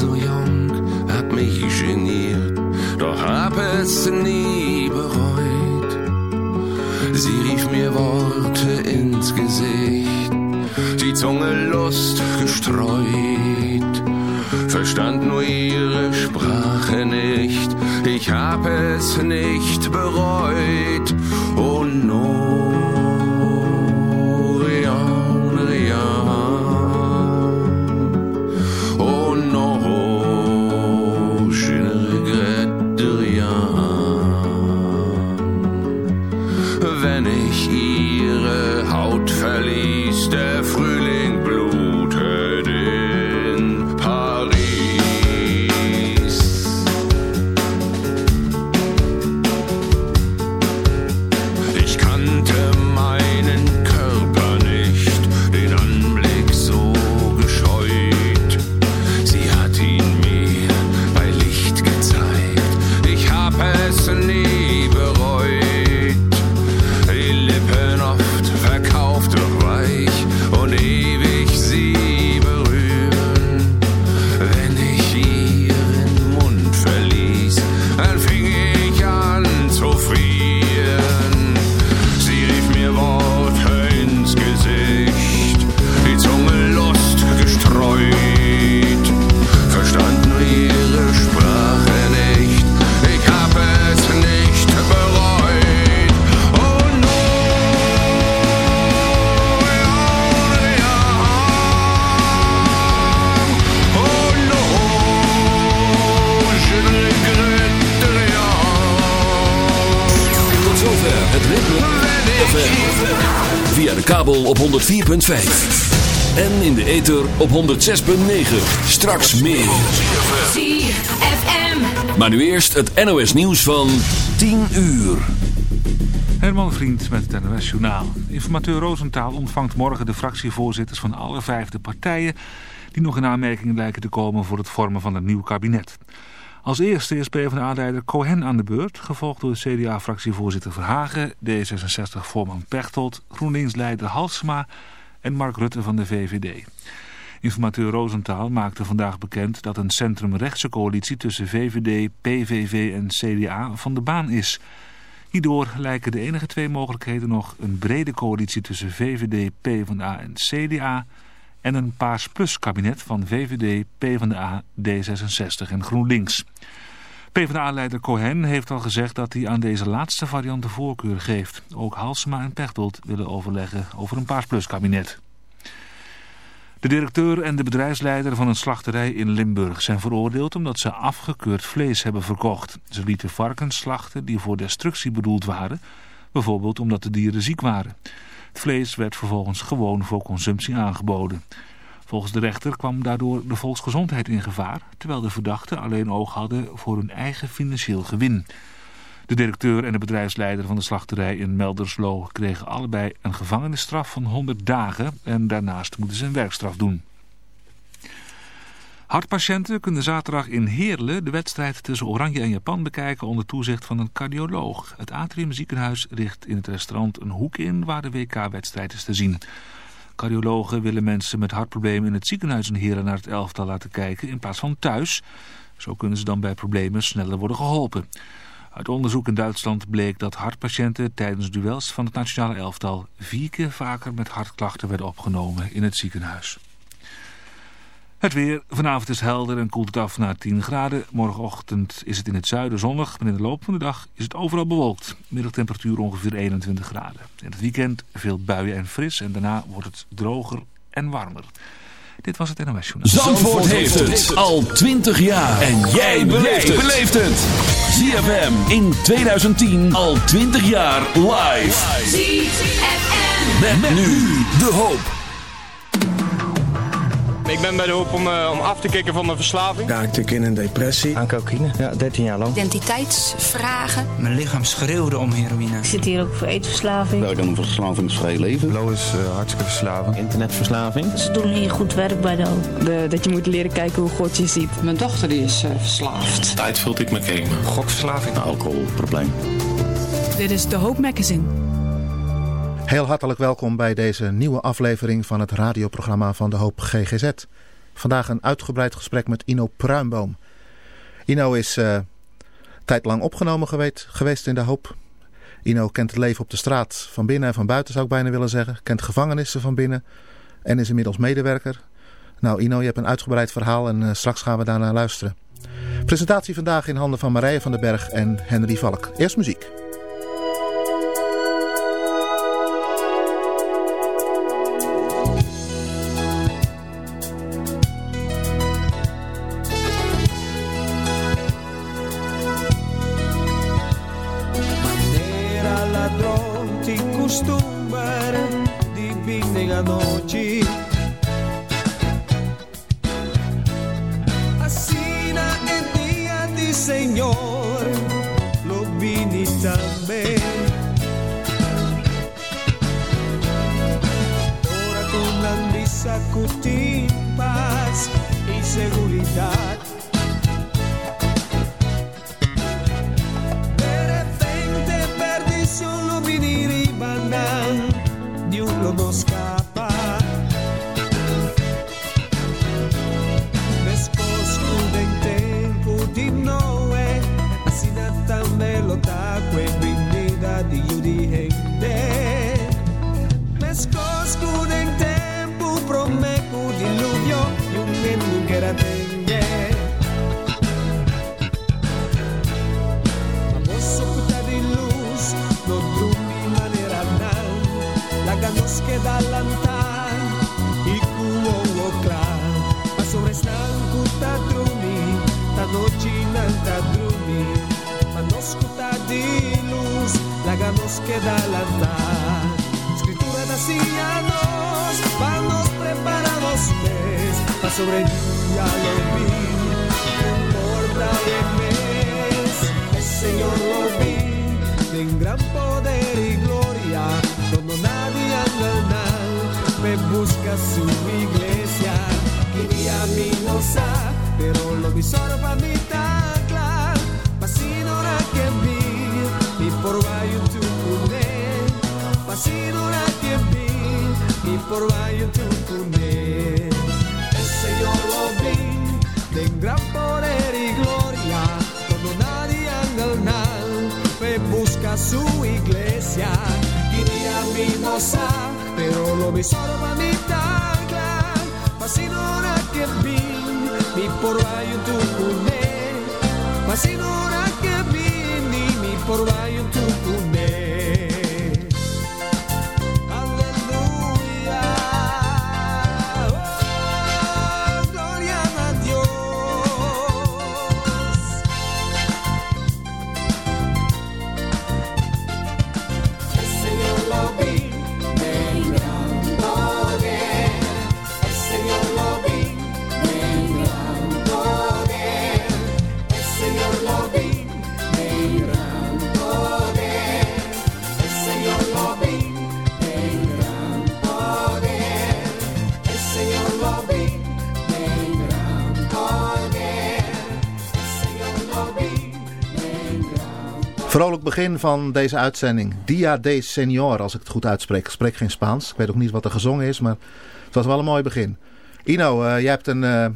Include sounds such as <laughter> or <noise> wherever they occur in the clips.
so jung, hab mich geniert, doch hab es nie bereut. Sie rief mir Worte ins Gesicht, die Zunge Lust gestreut. Verstand nur ihre Sprache nicht, ich hab es nicht bereut. Oh no. Op 104.5. En in de ether op 106.9. Straks meer. ZFM. Maar nu eerst het NOS nieuws van 10 uur. Herman Vriend met het NOS Journaal. Informateur Roosentaal ontvangt morgen de fractievoorzitters van alle vijfde partijen... die nog in aanmerking lijken te komen voor het vormen van een nieuw kabinet. Als eerste is PvdA-leider Cohen aan de beurt, gevolgd door CDA-fractievoorzitter Verhagen, D66-voorman Pechtold, GroenLinks-leider Halsema en Mark Rutte van de VVD. Informateur Roosentaal maakte vandaag bekend dat een centrumrechtse coalitie tussen VVD, PVV en CDA van de baan is. Hierdoor lijken de enige twee mogelijkheden nog een brede coalitie tussen VVD, PvdA en CDA en een Paars Plus kabinet van VVD, PvdA, D66 en GroenLinks. PvdA-leider Cohen heeft al gezegd dat hij aan deze laatste variant de voorkeur geeft. Ook Halsema en Pechtold willen overleggen over een Paars Plus kabinet. De directeur en de bedrijfsleider van een slachterij in Limburg zijn veroordeeld omdat ze afgekeurd vlees hebben verkocht. Ze lieten varkens slachten die voor destructie bedoeld waren, bijvoorbeeld omdat de dieren ziek waren. Het vlees werd vervolgens gewoon voor consumptie aangeboden. Volgens de rechter kwam daardoor de volksgezondheid in gevaar... terwijl de verdachten alleen oog hadden voor hun eigen financieel gewin. De directeur en de bedrijfsleider van de slachterij in Melderslo... kregen allebei een gevangenisstraf van 100 dagen... en daarnaast moeten ze een werkstraf doen. Hartpatiënten kunnen zaterdag in Heerlen de wedstrijd tussen Oranje en Japan bekijken onder toezicht van een cardioloog. Het Atrium ziekenhuis richt in het restaurant een hoek in waar de WK-wedstrijd is te zien. Cardiologen willen mensen met hartproblemen in het ziekenhuis in Heerlen naar het elftal laten kijken in plaats van thuis. Zo kunnen ze dan bij problemen sneller worden geholpen. Uit onderzoek in Duitsland bleek dat hartpatiënten tijdens duels van het nationale elftal vier keer vaker met hartklachten werden opgenomen in het ziekenhuis. Het weer. Vanavond is helder en koelt het af naar 10 graden. Morgenochtend is het in het zuiden zonnig, maar in de loop van de dag is het overal bewolkt. Middagtemperatuur ongeveer 21 graden. In het weekend veel buien en fris en daarna wordt het droger en warmer. Dit was het NOS Journaal. Zandvoort, heeft het al 20 jaar. En jij beleeft het. ZFM in 2010 al 20 jaar live. ZFM. Met, nu de hoop. Ik ben bij de hoop om, uh, om af te kicken van mijn verslaving. Raakte ik in een depressie. Aan cocaïne, ja, 13 jaar lang. Identiteitsvragen. Mijn lichaam schreeuwde om heroïne. Ik zit hier ook voor eetverslaving. Ik heb een verslavingsvrij leven. Lo is uh, hartstikke verslaving. Internetverslaving. Ze doen hier goed werk bij de hoop. De, dat je moet leren kijken hoe God je ziet. Mijn dochter die is uh, verslaafd. Tijd vult ik me gamen. Gokverslaving. Alcoholprobleem. Dit is de Hoop Magazine. Heel hartelijk welkom bij deze nieuwe aflevering van het radioprogramma van de Hoop GGZ. Vandaag een uitgebreid gesprek met Ino Pruimboom. Ino is uh, tijdlang opgenomen geweest, geweest in de hoop. Ino kent het leven op de straat van binnen en van buiten zou ik bijna willen zeggen. Kent gevangenissen van binnen en is inmiddels medewerker. Nou Ino, je hebt een uitgebreid verhaal en uh, straks gaan we daarna luisteren. Presentatie vandaag in handen van Marije van den Berg en Henry Valk. Eerst muziek. ladrón ti costumbre di binega noci Asina e dia di Signor lo vini tambe Ora con la missa cutin paz y seguridad dall'antan il culo clan ma sovrastanco ta drumi ta nocina ta drumi ma non scutati luz la ganosche dall'antan scrittura da sillanos vamos preparados mes. Ma sobre ya lo vi importa de mes. El señor lo vi en gran poder y gloria cuando nadie anda fe busca su iglesia. Quería mi pero lo disorba mi taclar. Pasinora que vi, y por vayo tu cunde. Pasinora que vi, y por vayo tu cunde. El Señor lo vi, de gran poder y gloria. Cuando nadie anda al fe busca su iglesia. Quería mi. Pero mi sormani tanka, ma sinora che bin, mi porvaju tu kune. Ma sinora che bin, mi porvaju tu kune. Vrolijk begin van deze uitzending. Dia de Senor, als ik het goed uitspreek. Ik spreek geen Spaans. Ik weet ook niet wat er gezongen is, maar het was wel een mooi begin. Ino, uh, jij hebt een, uh,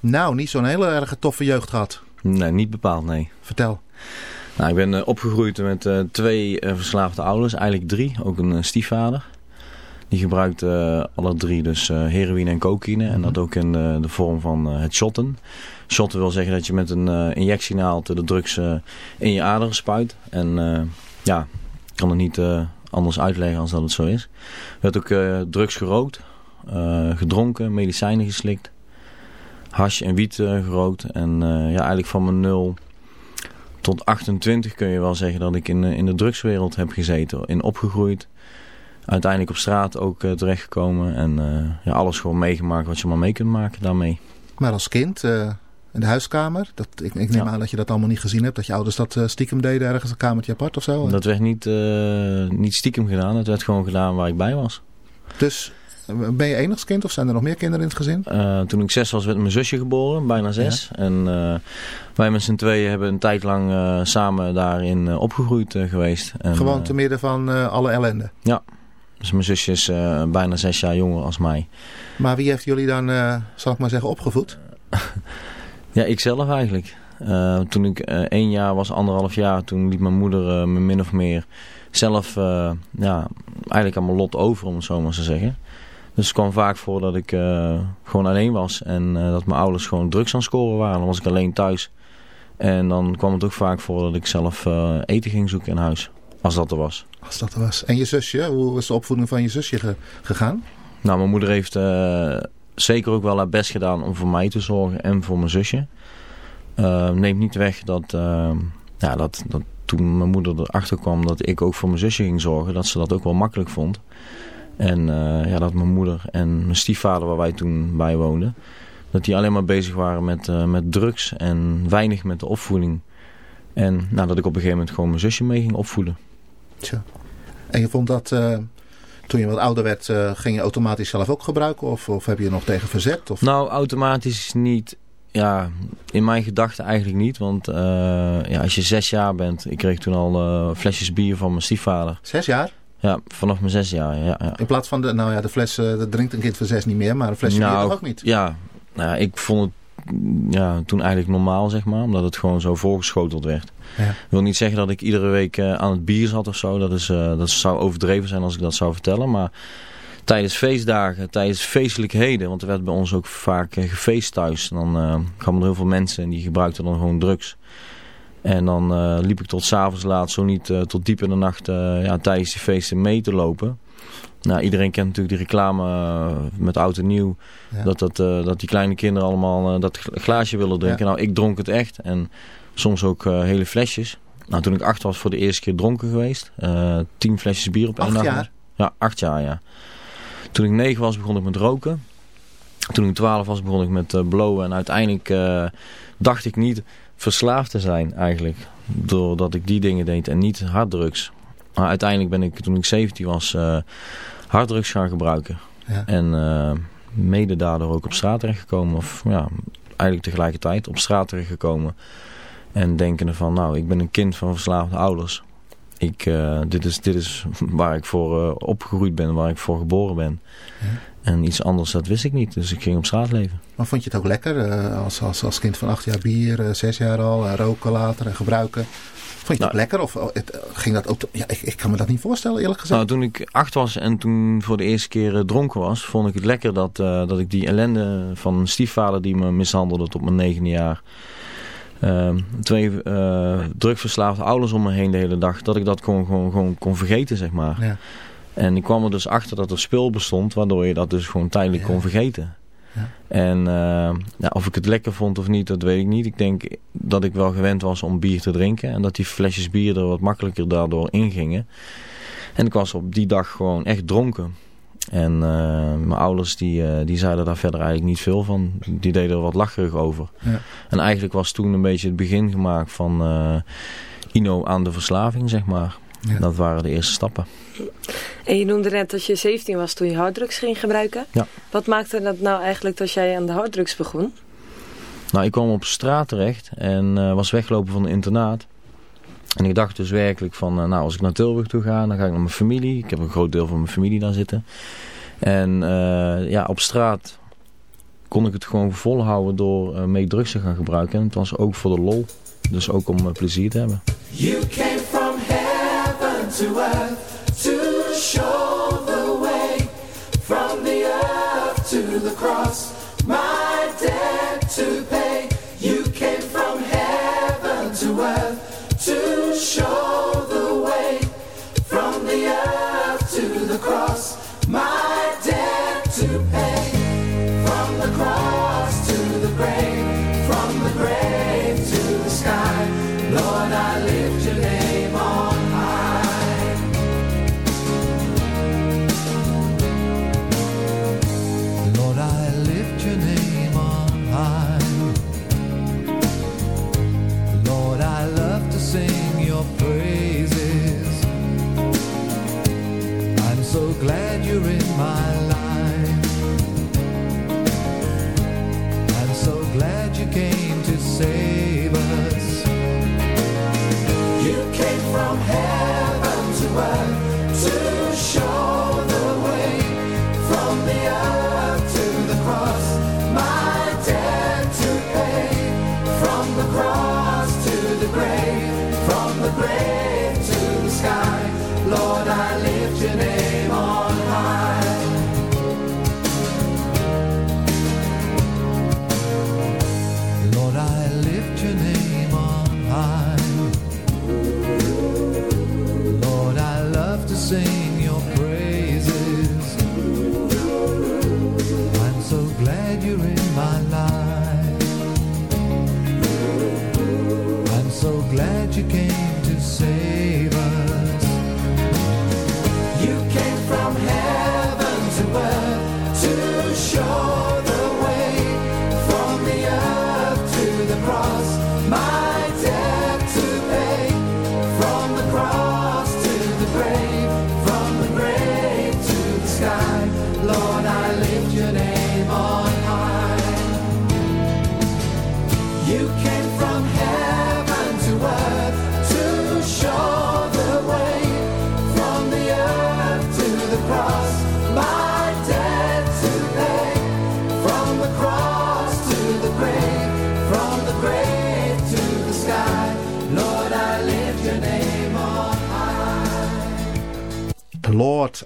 nou, niet zo'n hele erg toffe jeugd gehad. Nee, niet bepaald, nee. Vertel. Nou, ik ben uh, opgegroeid met twee verslaafde ouders, eigenlijk drie. Ook een stiefvader. Die gebruikte alle drie dus heroïne en cocaïne. En dat ook in de vorm van het shotten. Shotten wil zeggen dat je met een uh, injectienaald de drugs uh, in je aderen spuit. En uh, ja, ik kan het niet anders uitleggen als dat het zo is. Er werd ook drugs gerookt, gedronken, medicijnen geslikt. Hash en wiet gerookt. En ja, eigenlijk van mijn 0 tot 28 kun je wel zeggen dat ik in, in de drugswereld heb gezeten. In opgegroeid. Uiteindelijk op straat ook terechtgekomen. En ja, alles gewoon meegemaakt wat je maar mee kunt maken daarmee. Maar als kind in de huiskamer. Dat, ik, ik neem aan dat je dat allemaal niet gezien hebt. Dat je ouders dat uh, stiekem deden ergens een kamertje apart of zo. Dat werd niet, uh, niet stiekem gedaan. Het werd gewoon gedaan waar ik bij was. Dus ben je enigskind of zijn er nog meer kinderen in het gezin? Uh, toen ik zes was werd mijn zusje geboren, bijna zes. Ja. En wij met z'n tweeën hebben een tijd lang samen daarin opgegroeid geweest. En, gewoon te midden van alle ellende? Ja. Dus mijn zusje is bijna zes jaar jonger als mij. Maar wie heeft jullie dan, zal ik maar zeggen, opgevoed? <laughs> ja, ik zelf eigenlijk. toen ik één jaar was, anderhalf jaar, toen liet mijn moeder me min of meer zelf ja, eigenlijk aan mijn lot over, om het zo maar te zeggen. Dus het kwam vaak voor dat ik gewoon alleen was en dat mijn ouders gewoon drugs aan het scoren waren. Dan was ik alleen thuis. En dan kwam het ook vaak voor dat ik zelf eten ging zoeken in huis. Als dat er was. Als dat er was. En je zusje, hoe is de opvoeding van je zusje gegaan? Nou, mijn moeder heeft uh, zeker ook wel haar best gedaan om voor mij te zorgen en voor mijn zusje. Uh, neemt niet weg dat, uh, ja, dat, toen mijn moeder erachter kwam dat ik ook voor mijn zusje ging zorgen, dat ze dat ook wel makkelijk vond. En ja, dat mijn moeder en mijn stiefvader, waar wij toen bij woonden, dat die alleen maar bezig waren met, met drugs en weinig met de opvoeding. En nou, dat ik op een gegeven moment gewoon mijn zusje mee ging opvoeden. Tja. En je vond dat uh, toen je wat ouder werd, uh, ging je automatisch zelf ook gebruiken? Of, of heb je er nog tegen verzet? Of? Nou, automatisch niet. Ja, in mijn gedachten eigenlijk niet. Want uh, ja, als je zes jaar bent, ik kreeg toen al flesjes bier van mijn stiefvader. Zes jaar? Ja, vanaf mijn zes jaar, ja. ja. In plaats van de, nou ja, de fles, dat drinkt een kind van zes niet meer, maar een flesje nou, bier ook niet? Ja, nou, ik vond het ja, toen eigenlijk normaal, zeg maar. Omdat het gewoon zo voorgeschoteld werd. Ja. Ik wil niet zeggen dat ik iedere week uh, aan het bier zat of zo. Dat, is, uh, dat zou overdreven zijn als ik dat zou vertellen. Maar tijdens feestdagen, tijdens feestelijkheden. Want er werd bij ons ook vaak uh, gefeest thuis. Dan kwamen er heel veel mensen en die gebruikten dan gewoon drugs. En dan liep ik tot s'avonds laat, zo niet tot diep in de nacht ja, tijdens die feesten mee te lopen. Nou, iedereen kent natuurlijk die reclame uh, met oud en nieuw. Dat, dat, uh, dat die kleine kinderen allemaal uh, dat glaasje willen drinken. Nou, ik dronk het echt. En soms ook hele flesjes. Nou, toen ik acht was voor de eerste keer dronken geweest. tien flesjes bier op één dag. jaar? Ja, acht jaar, ja. Toen ik negen was, begon ik met roken. Toen ik twaalf was, begon ik met blowen. En uiteindelijk dacht ik niet verslaafd te zijn eigenlijk. Doordat ik die dingen deed en niet harddrugs. Maar uiteindelijk ben ik, toen ik 17 was, uh, harddrugs gaan gebruiken. Ja. En uh, mede daardoor ook op straat terechtgekomen. Of ja, eigenlijk tegelijkertijd op straat terechtgekomen. En denkende van, nou, ik ben een kind van verslaafde ouders. Ik, uh, dit, is, dit is waar ik voor opgegroeid ben, waar ik voor geboren ben. Ja. En iets anders, dat wist ik niet. Dus ik ging op straat leven. Maar vond je het ook lekker? als, als, als kind van acht jaar bier, zes jaar al, roken later en gebruiken? Vond je nou, lekker of oh, het, ging dat ook... Ja, ik, ik, kan me dat niet voorstellen eerlijk gezegd. Nou, toen ik acht was en toen voor de eerste keer uh, dronken was... vond ik het lekker dat, uh, dat ik die ellende van een stiefvader die me mishandelde tot mijn negende jaar... Uh, twee uh, drugverslaafde ouders om me heen de hele dag... dat ik dat gewoon, gewoon, gewoon kon vergeten, zeg maar. Ja. En ik kwam er dus achter dat er spul bestond... waardoor je dat dus gewoon tijdelijk ja. kon vergeten. En uh, of ik het lekker vond of niet, dat weet ik niet. Ik denk dat ik wel gewend was om bier te drinken. En dat die flesjes bier er wat makkelijker daardoor ingingen. En ik was op die dag gewoon echt dronken. En uh, mijn ouders die, uh, die zeiden daar verder eigenlijk niet veel van. Die deden er wat lacherig over. Ja. En eigenlijk was toen een beetje het begin gemaakt van Ino aan de verslaving, zeg maar. Ja. Dat waren de eerste stappen. En je noemde net dat je 17 was toen je harddrugs ging gebruiken. Ja. Wat maakte dat nou eigenlijk dat jij aan de harddrugs begon? Nou, ik kwam op straat terecht en uh, was weggelopen van een internaat. En ik dacht dus werkelijk van, uh, nou als ik naar Tilburg toe ga, dan ga ik naar mijn familie. Ik heb een groot deel van mijn familie daar zitten. En uh, ja, op straat kon ik het gewoon volhouden door mee drugs te gaan gebruiken. En het was ook voor de lol. Dus ook om plezier te hebben. You to earth. to show the way from the earth to the cross. My debt to pay. You came from heaven to earth to show the way from the earth to the cross. My heaven to earth.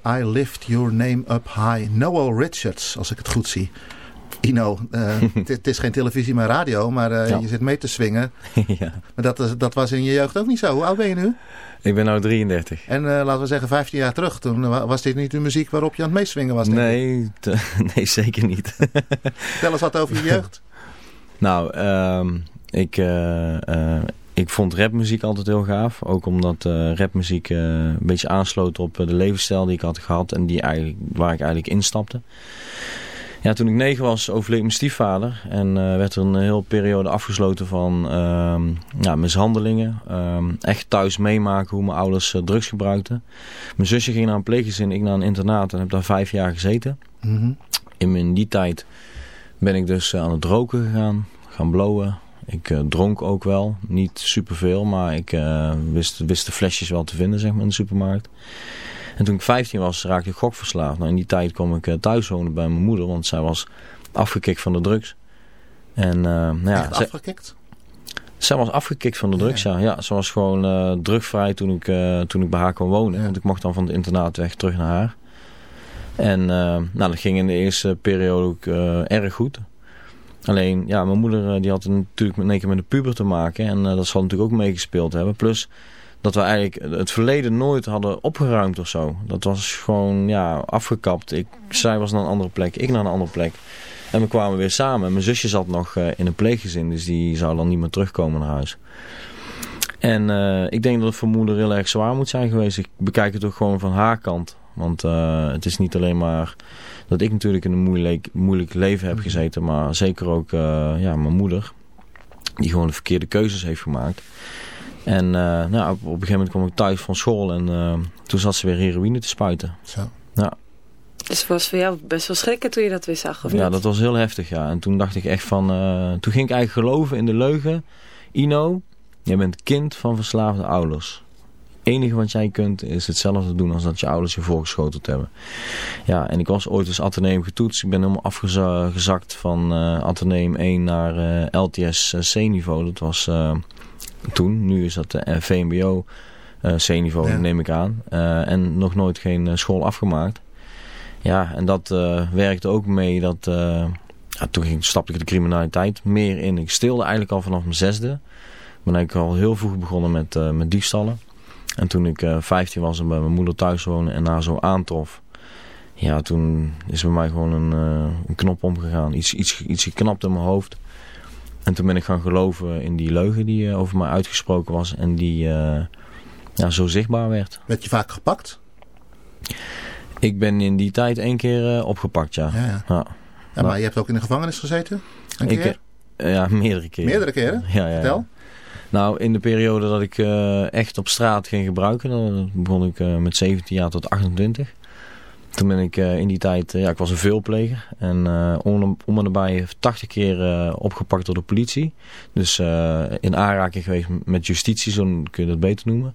Lord, I lift your name up high. Noel Richards, als ik het goed zie. Ino, eh, <laughs> het is geen televisie, maar radio, maar eh, Ja. je zit mee te swingen. <laughs> ja. Maar dat, dat was in je jeugd ook niet zo. Hoe oud ben je nu? Ik ben nu 33. En eh, laten we zeggen 15 jaar terug. Toen wa- was dit niet de muziek waarop je aan het meeswingen was. Nee, <laughs> nee, zeker niet. Vertel eens wat over je jeugd. Nou, ehm, ik, ik vond rapmuziek altijd heel gaaf. Ook omdat eh, rapmuziek eh, een beetje aansloot op eh, de levensstijl die ik had gehad en die eigenlijk, waar ik eigenlijk instapte. Ja, toen ik negen was overleed mijn stiefvader en werd er een hele periode afgesloten van ehm, ja, mishandelingen. Ehm, echt thuis meemaken hoe mijn ouders drugs gebruikten. Mijn zusje ging naar een pleeggezin, ik naar een internaat en heb daar vijf jaar gezeten. Mhm. In, in die tijd ben ik dus aan het roken gegaan, gaan blowen. Ik eh, dronk ook wel, niet superveel, maar ik eh, wist, wist de flesjes wel te vinden zeg maar, in de supermarkt. En toen ik 15 was, raakte ik gokverslaafd. Nou, in die tijd kwam ik eh, thuis wonen bij mijn moeder, want zij was afgekikt van de drugs. En, nou ja, Echt afgekikt? zij was afgekikt van de drugs, ja. ja. ze was gewoon drugvrij toen ik, toen ik bij haar kwam wonen. Want ik mocht dan van het internaat weg terug naar haar. En nou, dat ging in de eerste periode ook erg goed. Alleen, ja, mijn moeder eh, die had natuurlijk in één keer met de puber te maken. En eh, dat zal natuurlijk ook meegespeeld hebben. Plus dat we eigenlijk het verleden nooit hadden opgeruimd of zo. Dat was gewoon, ja, afgekapt. Ik, zij was naar een andere plek, ik naar een andere plek. En we kwamen weer samen. Mijn zusje zat nog eh, in een pleeggezin, dus die zou dan niet meer terugkomen naar huis. En ik denk dat het voor moeder heel erg zwaar moet zijn geweest. Ik bekijk het ook gewoon van haar kant. Want het is niet alleen maar dat ik natuurlijk in een moeilijk, moeilijk leven heb gezeten. Maar zeker ook eh, ja, mijn moeder. Die gewoon de verkeerde keuzes heeft gemaakt. En eh, nou, op, op een gegeven moment kwam ik thuis van school. En eh, toen zat ze weer heroïne te spuiten. Zo. Ja, Dus het was voor jou best wel schrikken toen je dat weer zag, of ja, niet? dat was heel heftig, ja. En toen dacht ik echt van... eh, toen ging ik eigenlijk geloven in de leugen. Ino, jij bent kind van verslaafde ouders. Enige wat jij kunt is hetzelfde doen als dat je ouders je voorgeschoteld hebben. Ja, en ik was ooit eens Atheneum getoetst. Ik ben helemaal afgezakt van eh Atheneum 1 naar eh, LTS C-niveau. Dat was eh, toen. Nu is dat de eh, VMBO eh, C-niveau, Ja. neem ik aan. Eh, en nog nooit geen eh, school afgemaakt. Ja, en dat eh, werkte ook mee dat... eh, ja, toen ging, stapte ik de criminaliteit meer in. Ik steelde eigenlijk al vanaf mijn zesde. Ben ik al heel vroeg begonnen met, eh, met diefstallen. En toen ik eh 15 was en bij mijn moeder thuis woonde en haar zo aantrof. Ja, toen is bij mij gewoon een, eh, een knop omgegaan. Iets, iets, iets geknapt in mijn hoofd. En toen ben ik gaan geloven in die leugen die eh, over mij uitgesproken was. En die ja, zo zichtbaar werd. Werd je vaak gepakt? Ik ben in die tijd één keer opgepakt, ja. Ja, ja. ja. Ja, maar je hebt ook in de gevangenis gezeten? Een keer? ja, <laughs> meerdere keren. Meerdere keren? Ja, ja, ja. Vertel. Nou, in de periode dat ik eh, echt op straat ging gebruiken, dan begon ik eh, met 17 jaar tot 28. Toen ben ik eh, in die tijd, ja, ik was een veelpleger. En om, om en nabij 80 keer opgepakt door de politie. Dus in aanraking geweest met justitie, zo kun je dat beter noemen.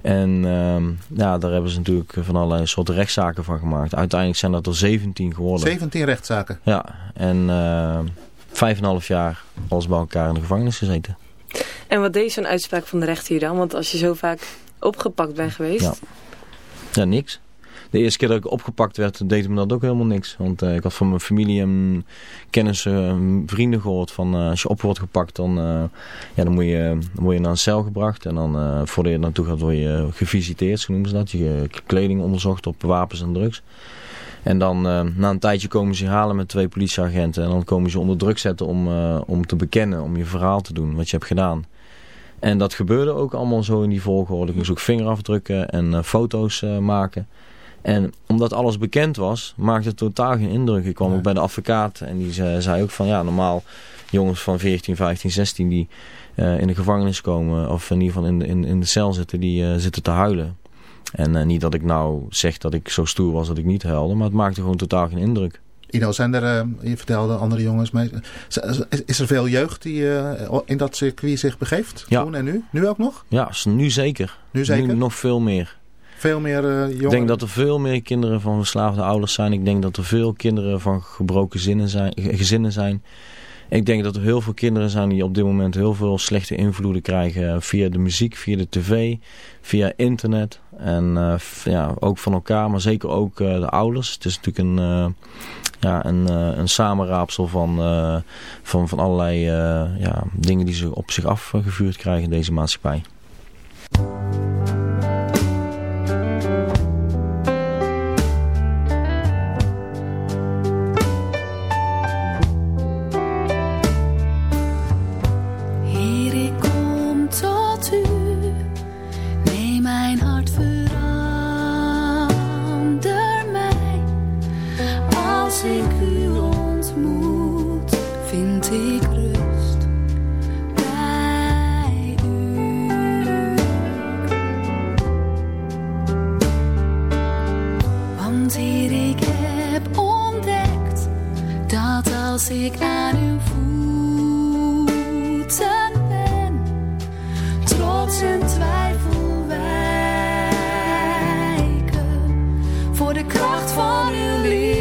En ehm, ja, daar hebben ze natuurlijk van allerlei soorten rechtszaken van gemaakt. Uiteindelijk zijn dat er 17 geworden. 17 rechtszaken. Ja, en vijf en half jaar alles bij elkaar in de gevangenis gezeten. En wat deed zo'n uitspraak van de rechter hier dan? Want als je zo vaak opgepakt bent geweest... Ja. Niks. De eerste keer dat ik opgepakt werd, deed me dat ook helemaal niks. Want eh, ik had van mijn familie en kennissen, en vrienden gehoord van eh, als je op wordt gepakt, dan, eh, ja, dan, moet je, dan word je naar een cel gebracht. En dan eh voordat je naartoe gaat, word je gevisiteerd, zo noemen ze dat. Je kleding onderzocht op wapens en drugs. En dan eh, na een tijdje komen ze halen met twee politieagenten. En dan komen ze onder druk zetten om, eh, om te bekennen, om je verhaal te doen, wat je hebt gedaan. En dat gebeurde ook allemaal zo in die volgorde. Ik moest ook vingerafdrukken en eh, foto's eh, maken. En omdat alles bekend was, maakte het totaal geen indruk. Ik kwam ook bij de advocaat en die zei, zei ook van ja, normaal jongens van 14, 15, 16 die eh, in de gevangenis komen, of in ieder geval in de, in, in de cel zitten, die zitten te huilen. En niet dat ik nou zeg dat ik zo stoer was dat ik niet huilde, maar het maakte gewoon totaal geen indruk. Zijn er, eh, je vertelde andere jongens mee. Is, er veel jeugd die eh, in dat circuit zich begeeft? Ja. Toen en nu? Nu ook nog? Ja, nu zeker. Nu zeker? nog veel meer. Veel meer eh jongen? Ik denk dat er veel meer kinderen van verslaafde ouders zijn. Ik denk dat er veel kinderen van gebroken zinnen zijn, ge- gezinnen zijn. Ik denk dat er heel veel kinderen zijn die op dit moment heel veel slechte invloeden krijgen via de muziek, via de tv, via internet. En ja, ook van elkaar, maar zeker ook de ouders. Het is natuurlijk een, ja, een, eh, een samenraapsel van, eh, van, van allerlei eh, ja, dingen die ze op zich afgevuurd krijgen in deze maatschappij. Als ik aan uw voeten ben, trots en twijfel wijken voor de kracht van uw liefde.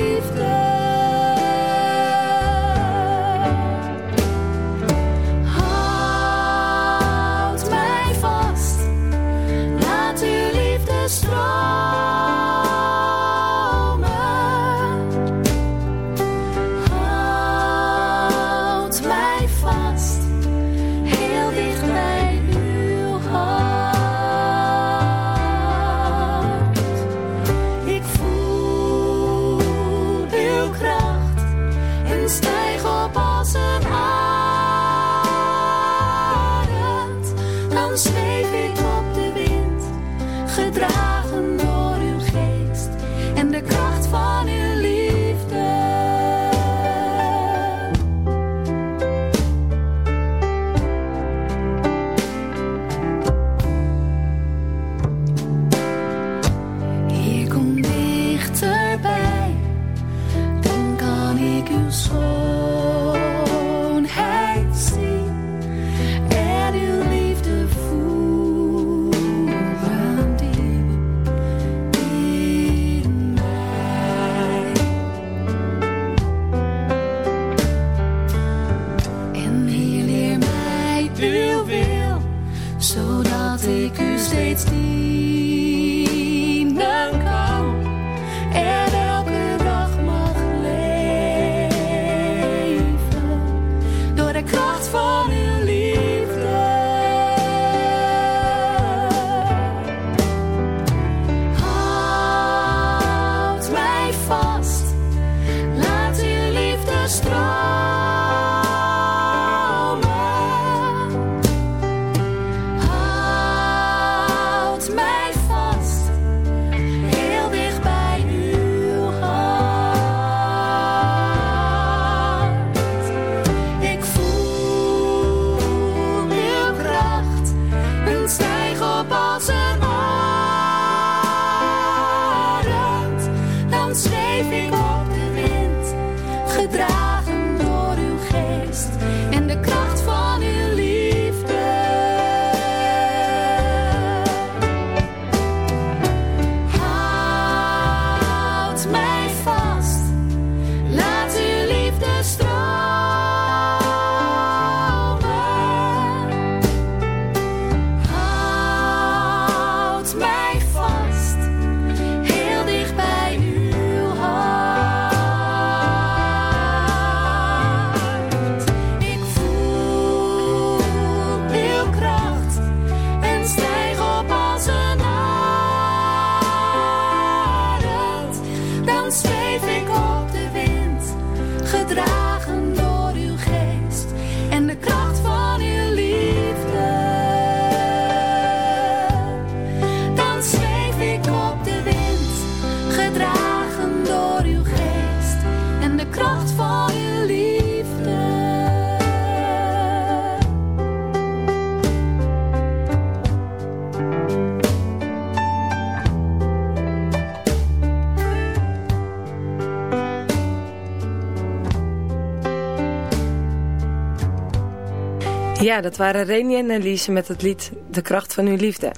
Ja, dat waren Reni en Elise met het lied De kracht van uw liefde.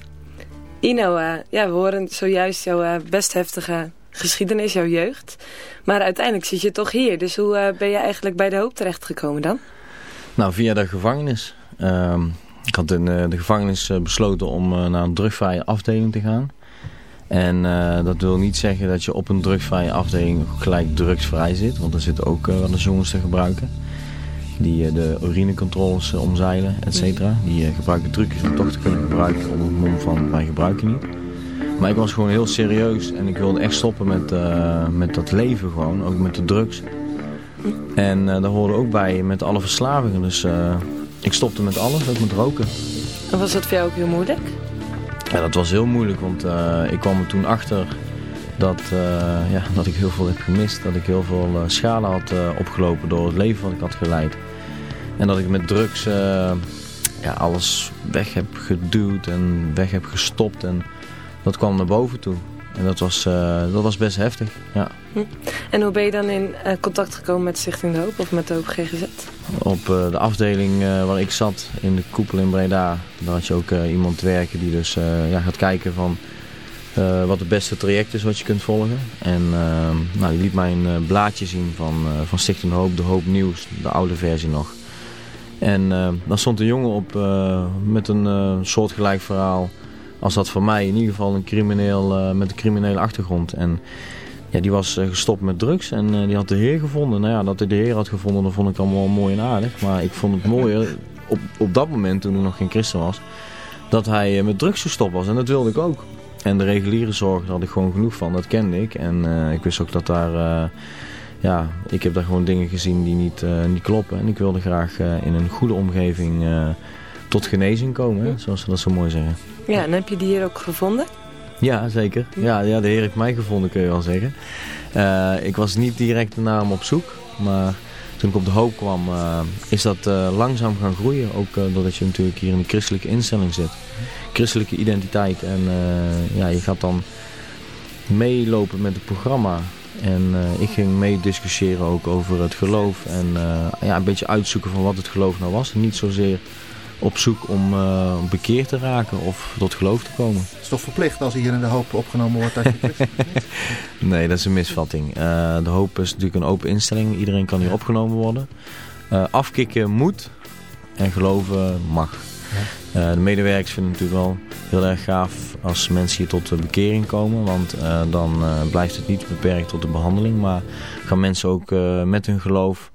Ino, uh, ja, we horen zojuist jouw uh, best heftige geschiedenis, jouw jeugd. Maar uiteindelijk zit je toch hier. Dus hoe uh, ben je eigenlijk bij de hoop terechtgekomen dan? Nou, via de gevangenis. Ehm, ik had in de gevangenis besloten om naar een drugvrije afdeling te gaan. En dat wil niet zeggen dat je op een drugvrije afdeling gelijk drugsvrij zit. Want er zitten ook wel eens jongens te gebruiken die de urinecontroles omzeilen, et cetera. Die gebruiken trucjes om toch te kunnen gebruiken onder het mom van wij gebruiken niet. Maar ik was gewoon heel serieus en ik wilde echt stoppen met, uh, met dat leven gewoon, ook met de drugs. En uh, daar hoorde ook bij met alle verslavingen, dus uh, ik stopte met alles, ook met roken. En was dat voor jou ook heel moeilijk? Ja, dat was heel moeilijk, want ik kwam er toen achter dat, ja, dat ik heel veel heb gemist. Dat ik heel veel schade had opgelopen door het leven wat ik had geleid. En dat ik met drugs ja, alles weg heb geduwd en weg heb gestopt en dat kwam naar boven toe. En dat was, uh, dat was best heftig, ja. Hm. En hoe ben je dan in uh, contact gekomen met Stichting De Hoop of met de Hoop GGZ? Op uh, de afdeling waar ik zat, in de koepel in Breda, daar had je ook iemand werken die dus ja, gaat kijken van wat het beste traject is wat je kunt volgen. En nou, die liet mij een blaadje zien van, van Stichting Hoop, De Hoop Nieuws, de oude versie nog. En daar stond een jongen op met een soortgelijk verhaal als dat voor mij in ieder geval een crimineel uh, met een criminele achtergrond. En ja, die was uh, gestopt met drugs en uh, die had de Heer gevonden. Nou ja, dat hij de Heer had gevonden, dat vond ik allemaal mooi en aardig. Maar ik vond het mooier op, op dat moment, toen ik nog geen christen was, dat hij met drugs gestopt was. En dat wilde ik ook. En de reguliere zorg, daar had ik gewoon genoeg van, dat kende ik. En ik wist ook dat daar ja, ik heb daar gewoon dingen gezien die niet, uh, niet kloppen. En ik wilde graag in een goede omgeving tot genezing komen, hè, zoals ze dat zo mooi zeggen. Ja, en heb je die hier ook gevonden? Ja, zeker. Ja, ja de Heer heeft mij gevonden, kun je wel zeggen. Ik was niet direct naar hem op zoek, maar toen ik op de hoop kwam, is dat langzaam gaan groeien. Ook doordat je natuurlijk hier in de christelijke instelling zit. Christelijke identiteit. En ja, je gaat dan meelopen met het programma. En ik ging mee discussiëren ook over het geloof. En ja, een beetje uitzoeken van wat het geloof nou was. Niet zozeer op zoek om bekeerd te raken of tot geloof te komen. Het is toch verplicht als hier in de hoop opgenomen wordt dat je <laughs> nee, dat is een misvatting. De hoop is natuurlijk een open instelling. Iedereen kan hier opgenomen worden. Afkicken moet en geloven mag. Ja. de medewerkers vinden het natuurlijk wel heel erg gaaf als mensen hier tot de bekering komen. Want dan blijft het niet beperkt tot de behandeling. Maar gaan mensen ook met hun geloof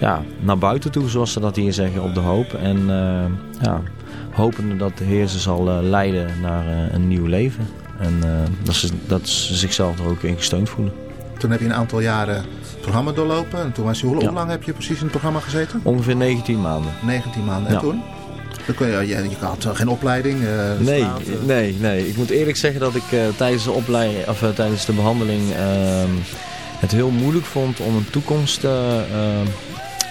ja, naar buiten toe, zoals ze dat hier zeggen, op de hoop. En uh, ja, hopende dat de Heer ze zal uh, leiden naar uh, een nieuw leven. En dat, ze, dat ze zichzelf er ook in gesteund voelen. Toen heb je een aantal jaren het programma doorlopen. En toen was je, hoe ja. lang heb je precies in het programma gezeten? Ongeveer 19 maanden. 19 maanden. En ja. toen? Dan kun je, had geen opleiding? nee, straat, nee, nee. Ik moet eerlijk zeggen dat ik tijdens, de opleiding, of, tijdens de behandeling ehm, het heel moeilijk vond om een toekomst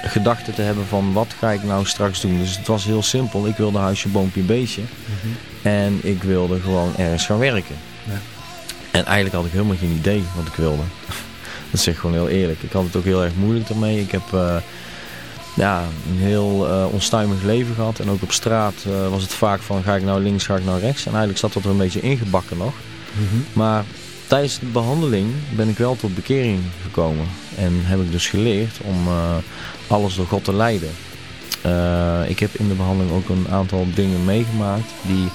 gedachte te hebben van wat ga ik nou straks doen. Dus het was heel simpel. Ik wilde huisje, boompje, beestje. Mm -hmm. En ik wilde gewoon ergens gaan werken. Ja. En eigenlijk had ik helemaal geen idee wat ik wilde. <laughs> dat zeg ik gewoon heel eerlijk. Ik had het ook heel erg moeilijk ermee. Ik heb uh, ja, een heel uh, onstuimig leven gehad. En ook op straat uh, was het vaak van ga ik nou links, ga ik nou rechts. En eigenlijk zat dat er een beetje ingebakken nog. Mm -hmm. Maar tijdens de behandeling ben ik wel tot bekering gekomen. En heb ik dus geleerd om uh, alles door God te leiden. Ik heb in de behandeling ook een aantal dingen meegemaakt die,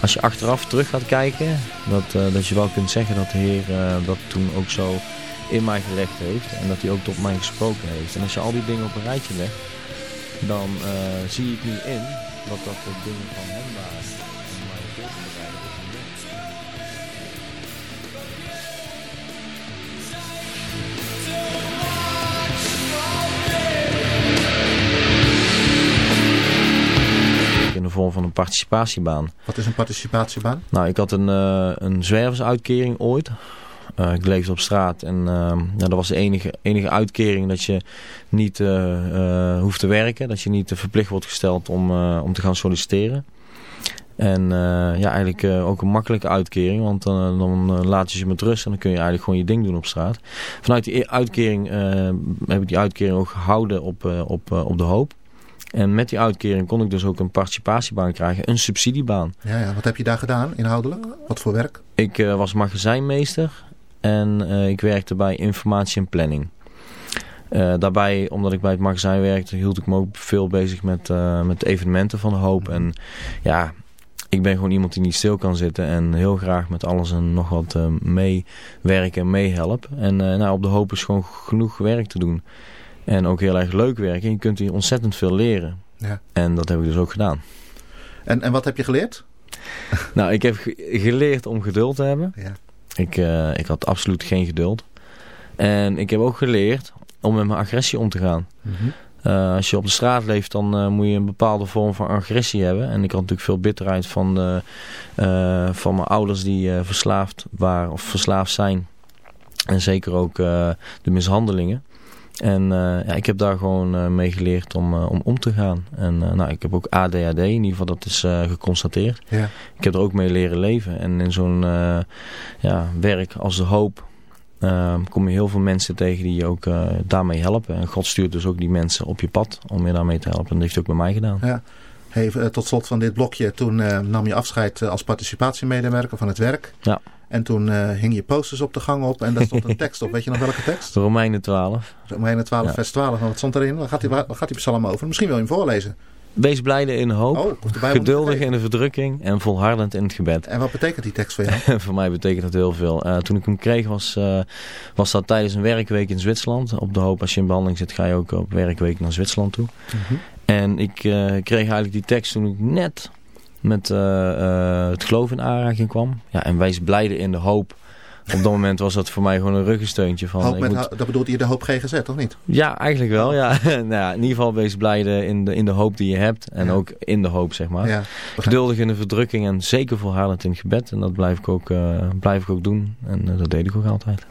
als je achteraf terug gaat kijken, dat, dat je wel kunt zeggen dat de Heer dat toen ook zo in mij gelegd heeft. En dat hij ook tot mij gesproken heeft. En als je al die dingen op een rijtje legt, dan zie ik nu in dat dat de dingen van hem waren. in de vorm van een participatiebaan. Wat is een participatiebaan? Nou, ik had een, uh, een zwerversuitkering ooit. Uh, ik leefde op straat en uh, nou, dat was de enige, enige uitkering dat je niet uh, hoeft te werken. Dat je niet verplicht wordt gesteld om, om te gaan solliciteren. En ja, eigenlijk ook een makkelijke uitkering, want dan laat je je met rust en dan kun je eigenlijk gewoon je ding doen op straat. Vanuit die uitkering heb ik die uitkering ook gehouden op, op, op de hoop. En met die uitkering kon ik dus ook een participatiebaan krijgen, een subsidiebaan. Ja, ja. Wat heb je daar gedaan inhoudelijk? Wat voor werk? Ik uh, was magazijnmeester en uh, ik werkte bij informatie en planning. Uh, daarbij, omdat ik bij het magazijn werkte, hield ik me ook veel bezig met, met evenementen van de hoop. En ja, ik ben gewoon iemand die niet stil kan zitten en heel graag met alles en nog wat uh, meewerken en meehelp. En nou, op de hoop is gewoon genoeg werk te doen. En ook heel erg leuk werken. Je kunt hier ontzettend veel leren. Ja. En dat heb ik dus ook gedaan. En, en wat heb je geleerd? nou, ik heb geleerd om geduld te hebben. Ja. Ik, uh, ik had absoluut geen geduld. En ik heb ook geleerd om met mijn agressie om te gaan. Mhm. Mm -hmm. Uh, als je op de straat leeft, dan uh, moet je een bepaalde vorm van agressie hebben. En ik had natuurlijk veel bitterheid van, de, van mijn ouders die verslaafd waren of verslaafd zijn. En zeker ook de mishandelingen. En ja, ik heb daar gewoon mee geleerd om, om om te gaan. En nou, ik heb ook ADHD, in ieder geval dat is geconstateerd. Ja. Ik heb er ook mee leren leven. En in zo'n ja, werk als de hoop uh, kom je heel veel mensen tegen die je ook daarmee helpen. En God stuurt dus ook die mensen op je pad om je daarmee te helpen. En dat heeft hij ook bij mij gedaan. Ja. Hey, tot slot van dit blokje. Toen nam je afscheid als participatiemedewerker van het werk. Ja. En toen hing je posters op de gang op en daar stond een tekst op. Weet je nog welke tekst? Romeinen 12. Romeinen 12 ja. vers 12. En wat stond erin? Waar gaat, die, waar gaat die psalm over? Misschien wil je hem voorlezen. Wees blijde in de hoop, oh, geduldig in de verdrukking en volhardend in het gebed. En wat betekent die tekst voor jou? <laughs> voor mij betekent dat heel veel. Uh, toen ik hem kreeg was, uh, was dat tijdens een werkweek in Zwitserland. Op de hoop als je in behandeling zit ga je ook op werkweek naar Zwitserland toe. Mm -hmm. En ik uh, kreeg eigenlijk die tekst toen ik net met het geloof in aanraking kwam. Ja, en wees blijde in de hoop. Op dat moment was dat voor mij gewoon een ruggensteuntje. Van, hoop met, moet... Dat bedoelt je de hoop GGZ, of niet? Ja, eigenlijk wel. Ja. <laughs> nou ja, in ieder geval wees blijde in de, in de hoop die je hebt. En ja. ook in de hoop, zeg maar. Ja, Geduldig in de verdrukking en zeker volhardend in het gebed. En dat blijf ik ook, uh, blijf ik ook doen. En uh, dat deed ik ook altijd.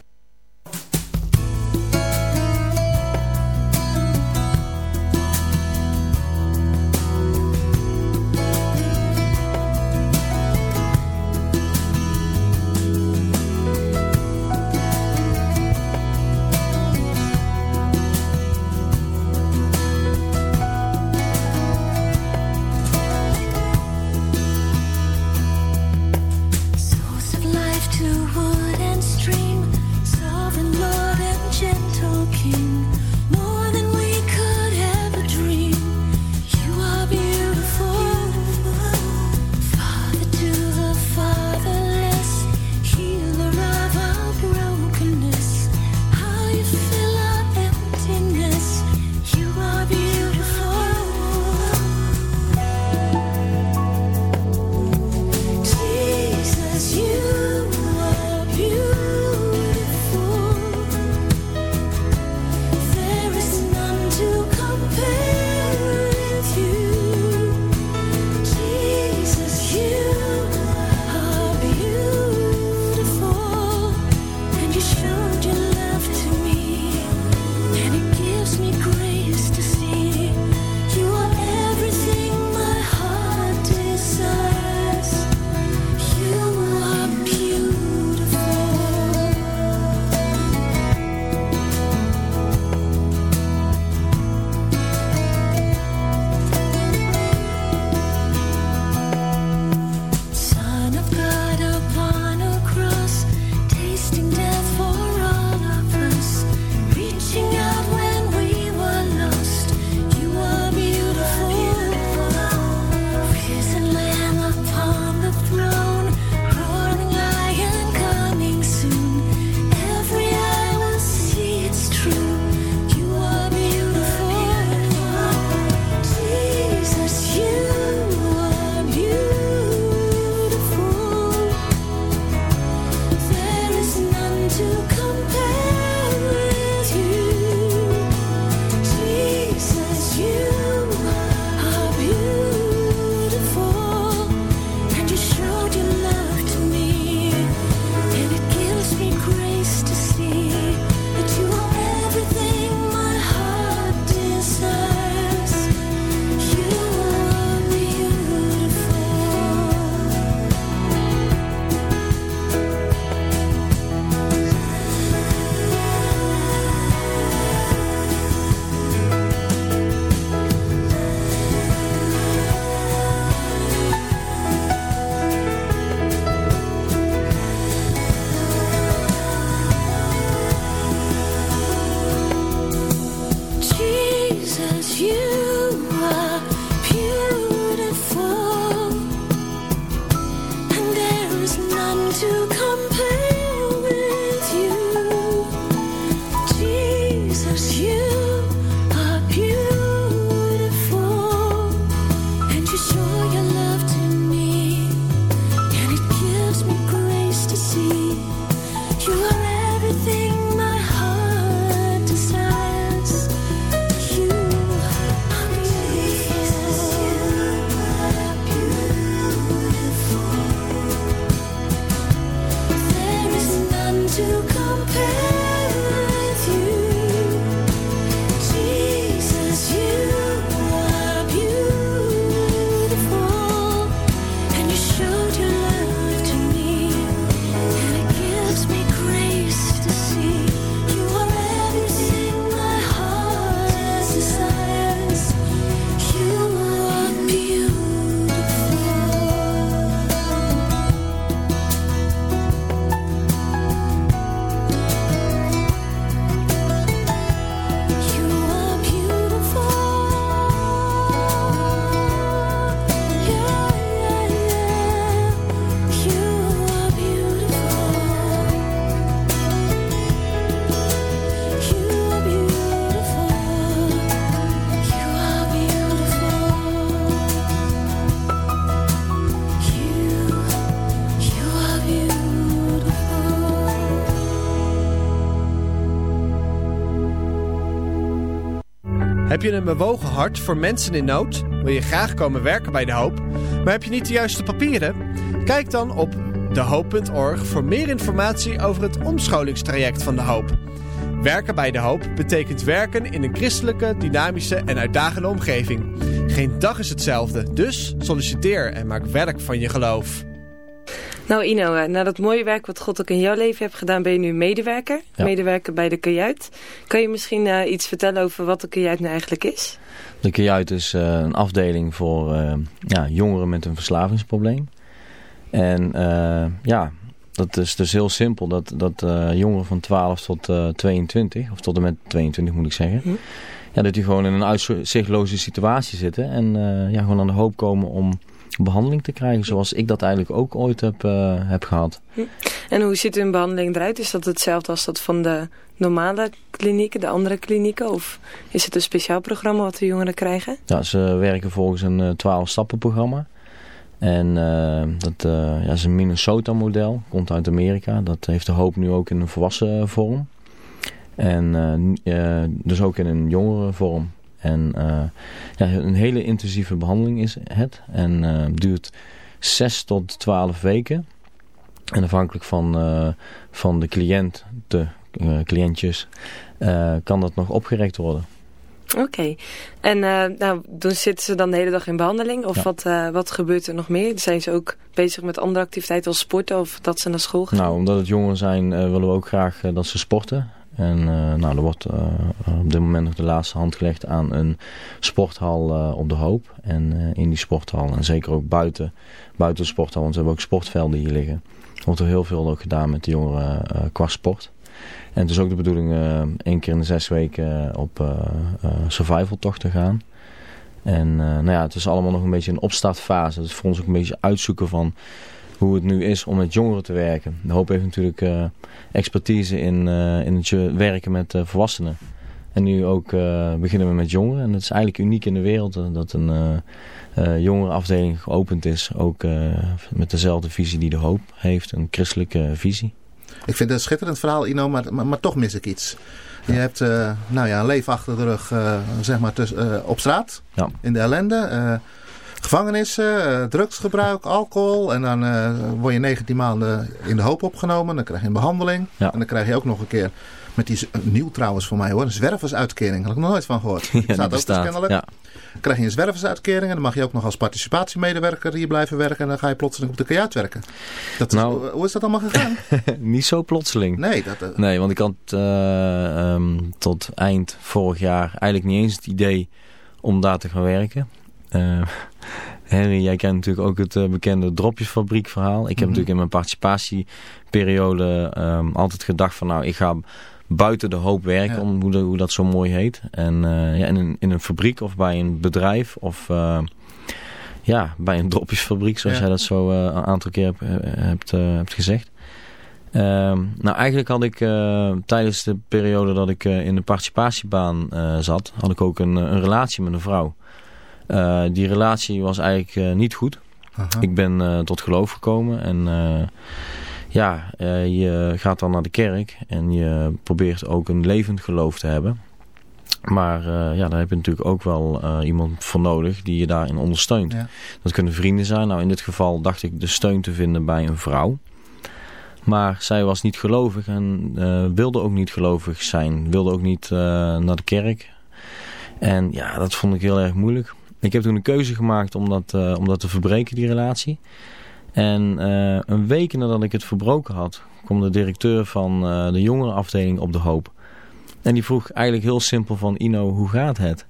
Je een bewogen hart voor mensen in nood? Wil je graag komen werken bij De Hoop? Maar heb je niet de juiste papieren? Kijk dan op dehoop.org voor meer informatie over het omscholingstraject van De Hoop. Werken bij De Hoop betekent werken in een christelijke, dynamische en uitdagende omgeving. Geen dag is hetzelfde, dus solliciteer en maak werk van je geloof. Nou Ino, eh, na dat mooie werk wat God ook in jouw leven hebt gedaan, ben je nu medewerker. Ja. Medewerker bij de Kajuit. Kan je misschien eh, iets vertellen over wat de Kajuit nu eigenlijk is? De Kajuit is eh, een afdeling voor ja, jongeren met een verslavingsprobleem. En ja, dat is dus heel simpel. Dat, dat jongeren van 12 tot eh, 22, of tot en met 22 moet ik zeggen. Hm. Ja, dat die gewoon in een uitzichtloze situatie zitten. En ja, gewoon aan de hoop komen om behandeling te krijgen. Zoals ik dat eigenlijk ook ooit heb, eh, heb gehad. En hoe ziet hun behandeling eruit? Is dat hetzelfde als dat van de normale klinieken, de andere klinieken? Of is het een speciaal programma wat de jongeren krijgen? Ja, ze werken volgens een 12-stappen programma. En eh, dat eh, ja, is een Minnesota-model, komt uit Amerika. Dat heeft de hoop nu ook in een volwassen vorm. En eh, eh, dus ook in een jongere vorm. En eh, ja, een hele intensieve behandeling is het. En eh, duurt 6 tot 12 weken. En afhankelijk van, eh, van de cliënt, de cliëntjes, kan dat nog opgerekt worden. Oké. En eh, nou, dan zitten ze dan de hele dag in behandeling? Of Ja. wat, wat gebeurt er nog meer? Zijn ze ook bezig met andere activiteiten als sporten of dat ze naar school gaan? Nou, omdat het jongeren zijn, willen we ook graag dat ze sporten. En eh, nou, er wordt eh, op dit moment nog de laatste hand gelegd aan een sporthal eh, op de Hoop. En in die sporthal, en zeker ook buiten, buiten de sporthal, want we hebben ook sportvelden hier liggen. Wordt er heel veel ook gedaan met de jongeren qua sport. En het is ook de bedoeling één keer in de zes weken op eh eh, survival tocht te gaan. En nou ja, het is allemaal nog een beetje een opstartfase. Het is voor ons ook een beetje uitzoeken van hoe het nu is om met jongeren te werken. De Hoop heeft natuurlijk eh, expertise in, eh, in het werken met eh, volwassenen. En nu ook beginnen we met jongeren. En het is eigenlijk uniek in de wereld dat een jongerenafdeling geopend is. Ook met dezelfde visie die de Hoop heeft. Een christelijke visie. Ik vind het een schitterend verhaal, Ino, maar, maar, maar toch mis ik iets. Je hebt nou ja, een leven achter de rug zeg maar tuss- op straat, Ja. in de ellende. Gevangenissen, eh, drugsgebruik, alcohol. En dan eh, word je 19 maanden in de hoop opgenomen. Dan krijg je een behandeling. Ja. En dan krijg je ook nog een keer, met die nieuw trouwens voor mij hoor, een zwerversuitkering. Daar heb ik nog nooit van gehoord. <laughs> Ja, Staat ook dus bestaat. kennelijk. Ja. Dan krijg je een zwerversuitkering en dan mag je ook nog als participatiemedewerker hier blijven werken. En dan ga je plotseling op de kajuit werken. Dat is, Nou- hoe, is dat allemaal gegaan? <laughs> Niet zo plotseling. Nee, dat, eh, Nee, want ik had eh, ehm, tot eind vorig jaar eigenlijk niet eens het idee om daar te gaan werken. Henry, jij kent natuurlijk ook het eh, bekende dropjesfabriek verhaal. Ik heb Mhm. natuurlijk in mijn participatieperiode ehm, altijd gedacht van nou, ik ga buiten de hoop werken, Ja. om hoe, de- hoe dat zo mooi heet. En eh, ja, in, een, in een fabriek of bij een bedrijf of eh, ja, bij een dropjesfabriek, zoals Ja. jij dat zo een aantal keer hebt, hebt, hebt gezegd. Ehm, nou, eigenlijk had ik tijdens de periode dat ik in de participatiebaan zat, had ik ook een, een relatie met een vrouw. Eh, die relatie was eigenlijk eh, niet goed. aha. Ik ben eh, tot geloof gekomen en ja, je gaat dan naar de kerk en je probeert ook een levend geloof te hebben. Maar ja, daar heb je natuurlijk ook wel iemand voor nodig die je daarin ondersteunt. Ja. Dat kunnen vrienden zijn. Nou, in dit geval dacht ik de steun te vinden bij een vrouw. Maar zij was niet gelovig en wilde ook niet gelovig zijn. Wilde ook niet naar de kerk. En ja, dat vond ik heel erg moeilijk. Ik heb toen een keuze gemaakt om dat, eh, om dat te verbreken, die relatie. En eh, een week nadat ik het verbroken had, kwam de directeur van eh, de jongerenafdeling op de hoop. En die vroeg eigenlijk heel simpel van, Ino, hoe gaat het?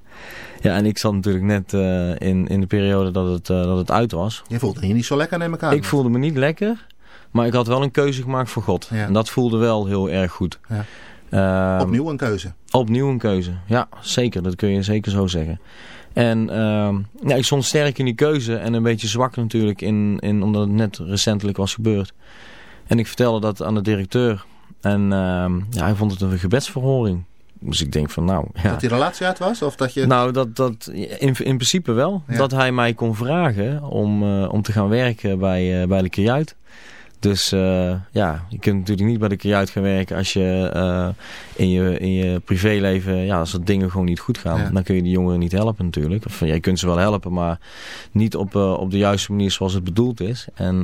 Ja, en ik zat natuurlijk net in, in de periode dat het, dat het uit was. Je voelde je niet zo lekker, neem ik aan. Ik voelde me niet lekker, maar ik had wel een keuze gemaakt voor God. Ja. En dat voelde wel heel erg goed. Ja. Ehm, Opnieuw een keuze. Opnieuw een keuze. Ja, zeker. Dat kun je zeker zo zeggen. En ehm, ja, ik stond sterk in die keuze en een beetje zwak natuurlijk, in, in, omdat het net recentelijk was gebeurd. En ik vertelde dat aan de directeur. En ehm, ja, hij vond het een gebedsverhoring. Dus ik denk van nou... Ja. Dat die relatie uit was? Of dat je... Nou, dat, dat, in, in principe wel. Ja. Dat hij mij kon vragen om, eh, om te gaan werken bij, eh, bij de Kajuit. Dus uh, ja, je kunt natuurlijk niet bij de kajuit gaan werken als je uh, in, je, in je privéleven, ja, als er dingen gewoon niet goed gaan. Ja. Dan kun je die jongeren niet helpen natuurlijk. Of jij kunt ze wel helpen, maar niet op, uh, op de juiste manier zoals het bedoeld is. En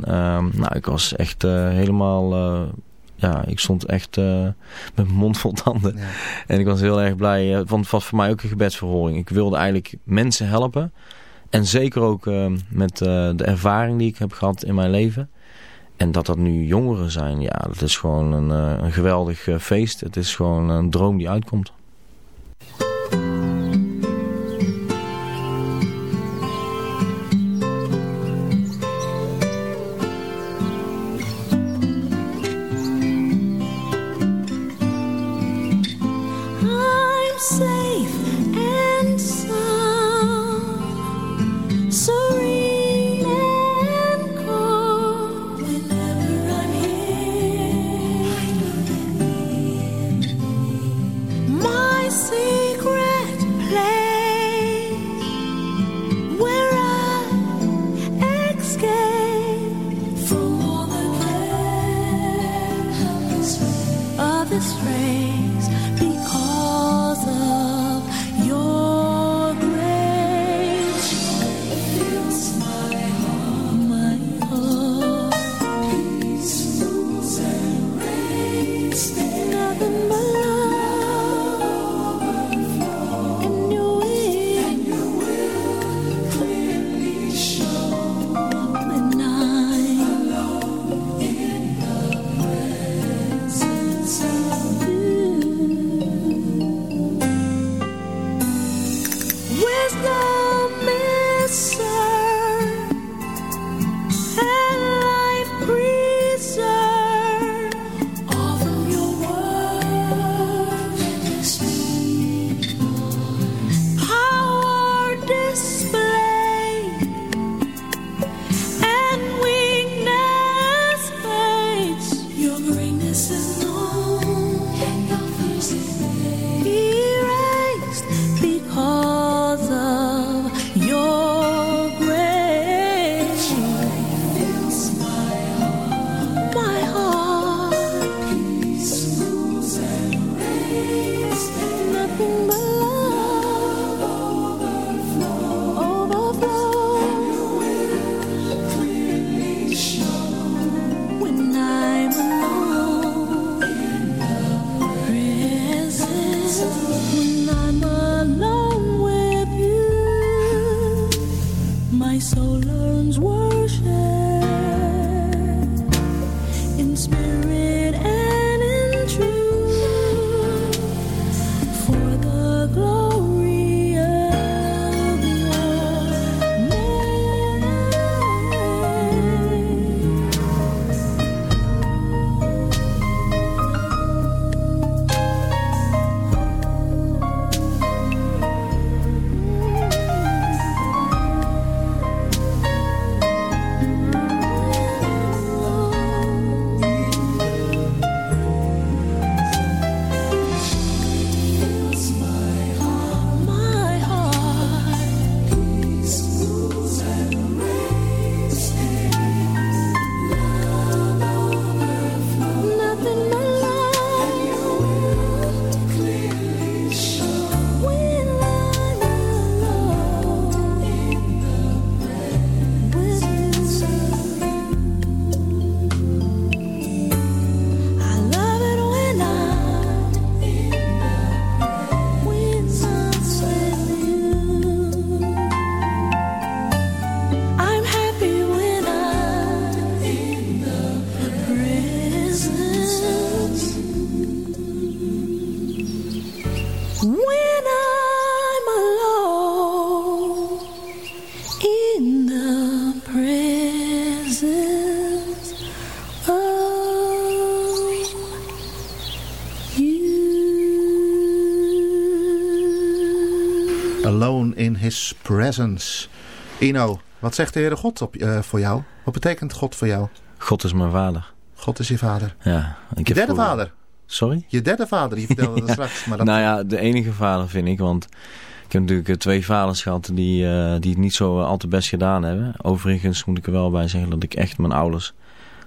nou, ik was echt helemaal ja, ik stond echt met mijn mond vol tanden. Ja. En ik was heel erg blij, want het was voor mij ook een gebedsverhoring. Ik wilde eigenlijk mensen helpen. En zeker ook met de ervaring die ik heb gehad in mijn leven. En dat dat nu jongeren zijn, ja, dat is gewoon een, een geweldig feest. Het is gewoon een droom die uitkomt. Ino, wat zegt de Heere God op, uh, voor jou? Wat betekent God voor jou? God is mijn vader. God is je vader. Ja. Ik je derde vader? Sorry? Je derde vader, je vertelde dat <laughs> straks. Maar dat... Nou ja, de enige vader vind ik, want ik heb natuurlijk eh, twee vaders gehad die, uh, die het niet zo al te best gedaan hebben. Overigens moet ik er wel bij zeggen dat ik echt mijn ouders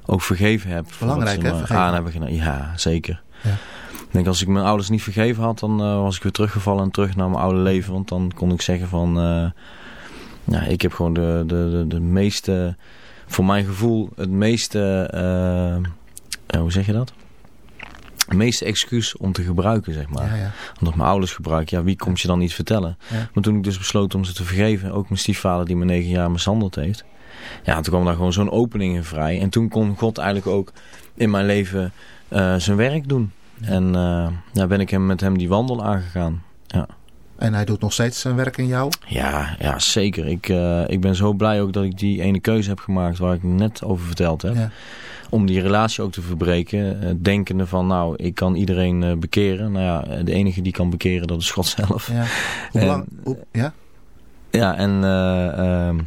ook vergeven heb. Belangrijk, hè. Aan hebben gedaan. Ja, zeker. Ja. Ik denk als ik mijn ouders niet vergeven had, dan eh, was ik weer teruggevallen en terug naar mijn oude leven. Want dan kon ik zeggen van, eh, ja, ik heb gewoon de, de, de, de meeste, voor mijn gevoel, het meeste, eh, hoe zeg je dat? Het meeste excuus om te gebruiken, zeg maar. Ja, ja. Omdat mijn ouders gebruiken, ja, wie komt je dan niet vertellen? Ja. Maar toen ik dus besloot om ze te vergeven, ook mijn stiefvader die me negen jaar mishandeld heeft. Ja, toen kwam daar gewoon zo'n opening in vrij. En toen kon God eigenlijk ook in mijn leven zijn werk doen. En eh ja, ben ik hem met hem die wandel aangegaan. Ja, En hij doet nog steeds zijn werk in jou. ja, ja zeker. Ik, eh, ik ben zo blij ook dat ik die ene keuze heb gemaakt waar ik net over verteld heb. Ja. Om die relatie ook te verbreken. eh, denkende van nou, ik kan iedereen eh, bekeren. Nou ja, de enige die kan bekeren dat is God zelf. Ja. Hoe En- belang, hoe, ja? Ja, en eh, ehm,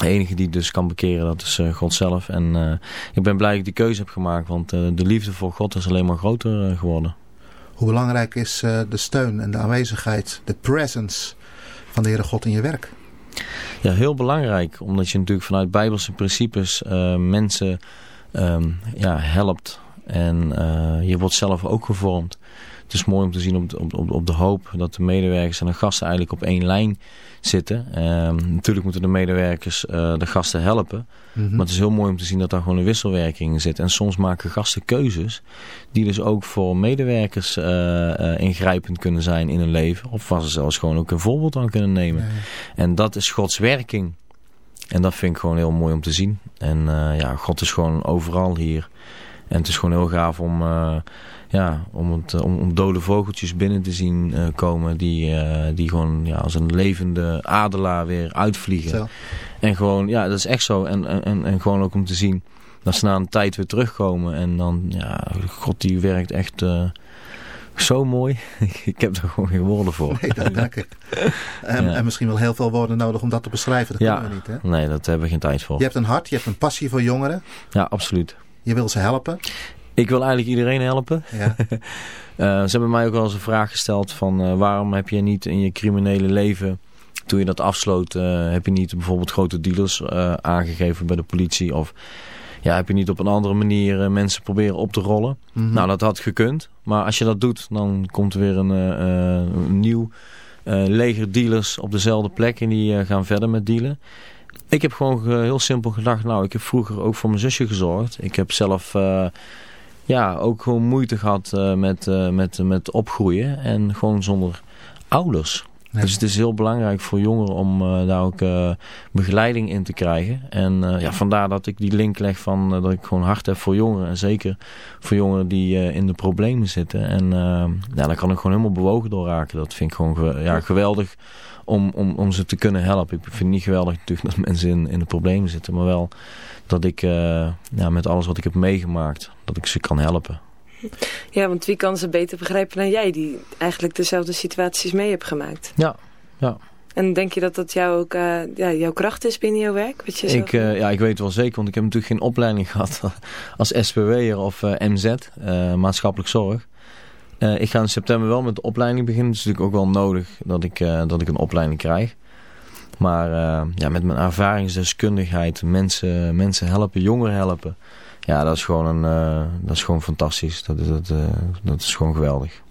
de enige die dus kan bekeren, dat is eh, God zelf. En eh, ik ben blij dat ik die keuze heb gemaakt, want eh, de liefde voor God is alleen maar groter geworden. Hoe belangrijk is de steun en de aanwezigheid, de presence van de Heere God in je werk? Ja, heel belangrijk, omdat je natuurlijk vanuit bijbelse principes mensen ehm, ja, helpt. En je wordt zelf ook gevormd. Het is mooi om te zien op, de- op, op, op de hoop dat de medewerkers en de gasten eigenlijk op één lijn zitten. Ehm, natuurlijk moeten de medewerkers eh, de gasten helpen. Mhm. Maar het is heel mooi om te zien dat daar gewoon een wisselwerking in zit. En soms maken gasten keuzes die dus ook voor medewerkers eh, eh, ingrijpend kunnen zijn in hun leven. Of waar ze zelfs gewoon ook een voorbeeld aan kunnen nemen. En dat is Gods werking. En dat vind ik gewoon heel mooi om te zien. En ja, God is gewoon overal hier. En het is gewoon heel gaaf om, ja, om, het, eh, om, om dode vogeltjes binnen te zien eh, komen. Die, eh, die gewoon ja, als een levende adelaar weer uitvliegen. Zo. En gewoon, ja, dat is echt zo. En, en- en, gewoon ook om te zien dat ze na een tijd weer terugkomen. En dan, ja, God die werkt echt zo mooi. <laughs> ik heb er gewoon geen woorden voor. Nee, dat merk ik. <laughs> En, Ja. en misschien wel heel veel woorden nodig om dat te beschrijven. Dat Ja, kunnen we niet, hè? nee, dat hebben we geen tijd voor. Je hebt een hart, je hebt een passie voor jongeren. Ja, absoluut. Je wil ze helpen. Ik wil eigenlijk iedereen helpen. Ja. <laughs> Eh, ze hebben mij ook wel eens een vraag gesteld van eh, waarom heb je niet in je criminele leven, toen je dat afsloot, eh, heb je niet bijvoorbeeld grote dealers aangegeven bij de politie of ja, heb je niet op een andere manier mensen proberen op te rollen? Mhm. Nou, dat had gekund. Maar als je dat doet, dan komt er weer een, een nieuw leger dealers op dezelfde plek en die gaan verder met dealen. Ik heb gewoon ge- heel simpel gedacht, nou, ik heb vroeger ook voor mijn zusje gezorgd. Ik heb zelf ja, ook gewoon moeite gehad eh, met, eh, met, met opgroeien en gewoon zonder ouders. Dus het is heel belangrijk voor jongeren om eh, daar ook eh, begeleiding in te krijgen. En eh, ja, vandaar dat ik die link leg van dat ik gewoon hart heb voor jongeren. En zeker voor jongeren die in de problemen zitten. En ja, daar kan ik gewoon helemaal bewogen door raken. Dat vind ik gewoon ge- ja, geweldig om, om, om ze te kunnen helpen. Ik vind het niet geweldig natuurlijk dat mensen in, in de problemen zitten. Maar wel dat ik ja, met alles wat ik heb meegemaakt, dat ik ze kan helpen. <laughs> Ja, want wie kan ze beter begrijpen dan jij, die eigenlijk dezelfde situaties mee hebt gemaakt? Ja, ja. En denk je dat dat jou ook, eh, ja, jouw kracht is binnen jouw werk? Wat je Ik, eh, ja, ik weet het wel zeker, want ik heb natuurlijk geen opleiding <laughs> gehad als SPW'er of eh, MZ, maatschappelijk zorg. Ik ga in september wel met de opleiding beginnen. Het is natuurlijk ook wel nodig dat ik, dat ik een opleiding krijg. Maar ja, met mijn ervaringsdeskundigheid, mensen, mensen helpen, jongeren helpen. Ja, dat is gewoon, een, eh, dat is gewoon fantastisch. Dat dat, eh, dat is gewoon geweldig.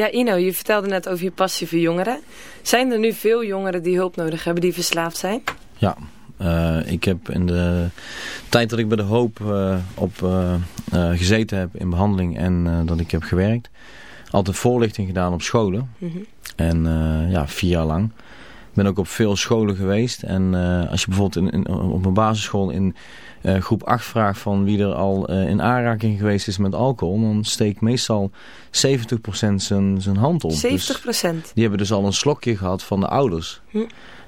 Ja, Ino, je vertelde net over je passie voor jongeren. Zijn er nu veel jongeren die hulp nodig hebben, die verslaafd zijn? Ja, uh, ik heb in de tijd dat ik bij de Hoop uh, op uh, gezeten heb in behandeling en dat ik heb gewerkt, altijd voorlichting gedaan op scholen. Mm -hmm. En ja, vier jaar lang. Ik ben ook op veel scholen geweest. En als je bijvoorbeeld in, in, op een basisschool in groep 8 vraagt van wie er al in aanraking geweest is met alcohol, dan steekt meestal 70% zijn, zijn hand op. 70%? Dus die hebben dus al een slokje gehad van de ouders. Hm.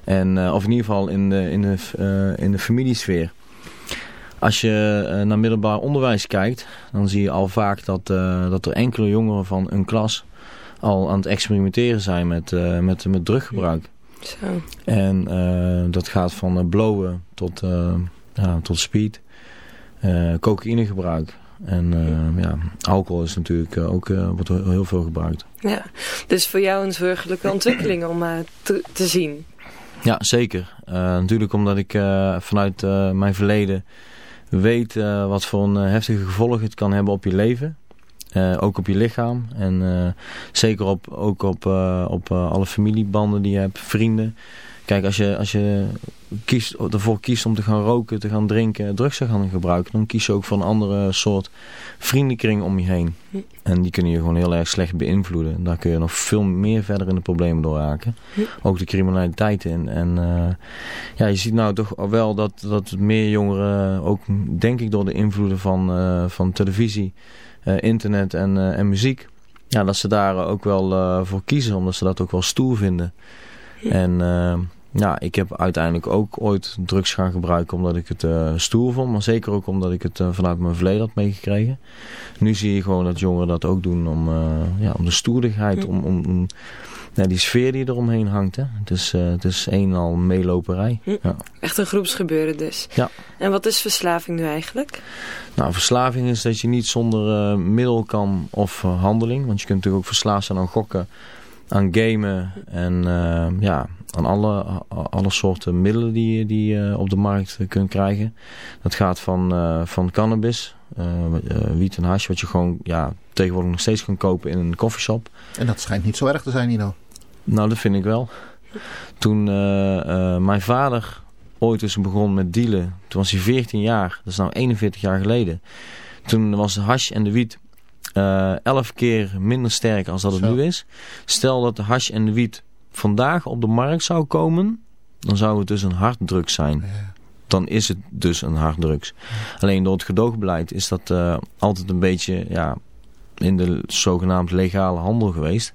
En, uh, of in ieder geval in de, in de, in de familiesfeer. Als je naar middelbaar onderwijs kijkt, dan zie je al vaak dat, dat er enkele jongeren van een klas al aan het experimenteren zijn met, met, met druggebruik. Zo. En dat gaat van blowen tot, ja, tot speed, cocaïnegebruik. En ja, alcohol is natuurlijk ook, wordt heel veel gebruikt. Ja, dus voor jou een zorgelijke ontwikkeling om te, te zien. Ja, zeker. Natuurlijk omdat ik vanuit mijn verleden weet wat voor een heftige gevolgen het kan hebben op je leven. ook op je lichaam. En zeker op, ook op, op alle familiebanden die je hebt, vrienden. Kijk, als je, als je kiest, ervoor kiest om te gaan roken, te gaan drinken, drugs te gaan gebruiken, dan kies je ook voor een andere soort vriendenkring om je heen. Hm. En die kunnen je gewoon heel erg slecht beïnvloeden. En daar kun je nog veel meer verder in de problemen door raken. Hm. Ook de criminaliteit in. En uh, ja, je ziet nou toch wel dat, dat meer jongeren, ook denk ik door de invloeden van, uh, van televisie, uh, internet en, en muziek, ja, dat ze daar ook wel voor kiezen, omdat ze dat ook wel stoer vinden. <laughs> En ja, ik heb uiteindelijk ook ooit drugs gaan gebruiken omdat ik het uh, stoer vond. Maar zeker ook omdat ik het uh, vanuit mijn verleden had meegekregen. Nu zie je gewoon dat jongeren dat ook doen om, uh, ja, om de stoerdigheid. Om, om, om ja, die sfeer die eromheen hangt. Hè. Het, is, het is een en al meeloperij. Hm. Ja. Echt een groepsgebeuren dus. Ja. En wat is verslaving nu eigenlijk? Nou, verslaving is dat je niet zonder middel kan of handeling. Want je kunt natuurlijk ook verslaafd zijn aan gokken aan gamen en uh, ja, aan alle, alle soorten middelen die, je, die je op de markt kunt krijgen. Dat gaat van, uh, van cannabis, uh, wiet en hash, wat je gewoon ja, tegenwoordig nog steeds kan kopen in een coffeeshop. En dat schijnt niet zo erg te zijn, Nino. Nou, dat vind ik wel. Toen mijn vader ooit is begon met dealen, toen was hij 14 jaar, dat is nou 41 jaar geleden. Toen was de hash en de wiet uh, elf keer minder sterk als dat het Zo. nu is. Stel dat de hash en de wiet vandaag op de markt zou komen, dan zou het dus een harddrugs zijn. Ja. Dan is het dus een harddrugs. Ja. Alleen door het gedoogbeleid is dat uh, altijd een beetje ja, in de zogenaamd legale handel geweest.